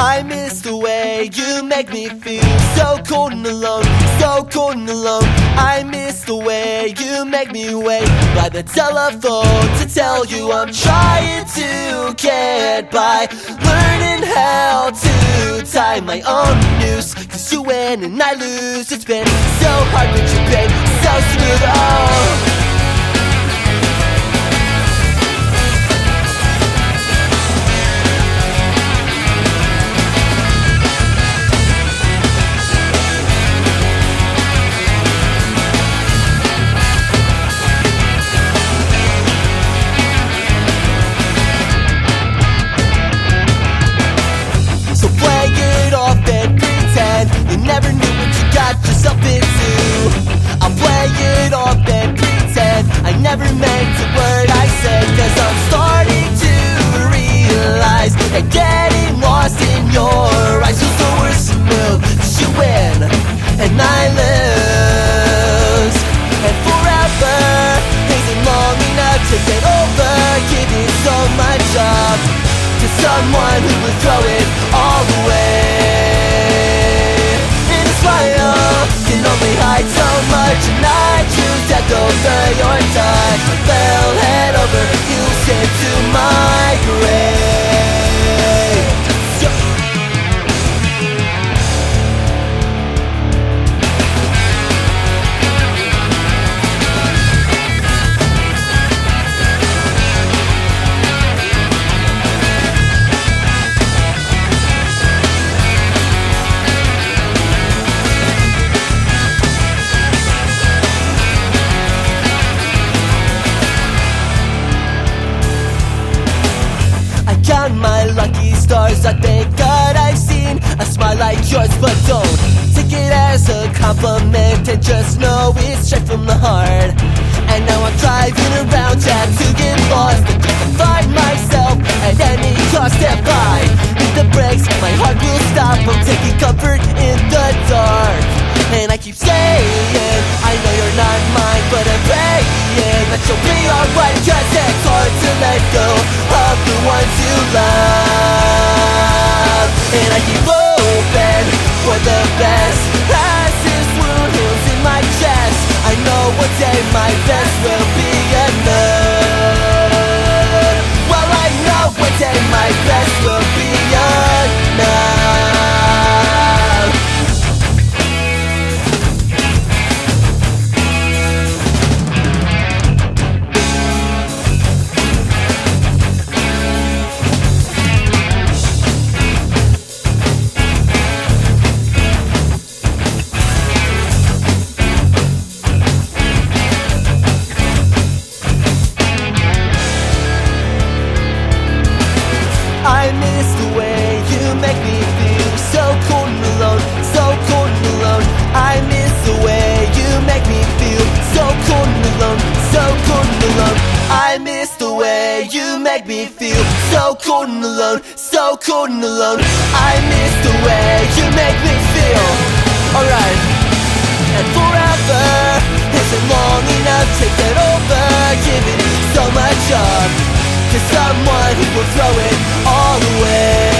I miss the way you make me feel so cold and alone, so cold and alone. I miss the way you make me wait by the telephone to tell you I'm trying to get by. Learning how to tie my own noose. Cause you win and I lose. It's been so hard but you, babe, so smooth. Oh. Getting lost in your eyes was the worst move You win and I lose. And forever isn't long enough to get over. Giving so much up To someone who would throw it my lucky stars I thank God I've seen a smile like yours But don't take it as a compliment. And just know it's straight from the heart. And now I'm driving around trying to get lost. And just to find myself at any And I keep hoping for the best. As this wound heals in my chest. I know one day my best will be enough. Well I know one day my best will I miss the way you make me feel so cold and alone, so cold and alone. I miss the way you make me feel. Alright, and forever isn't long enough. Take that over, give it so much up to someone who will throw it all away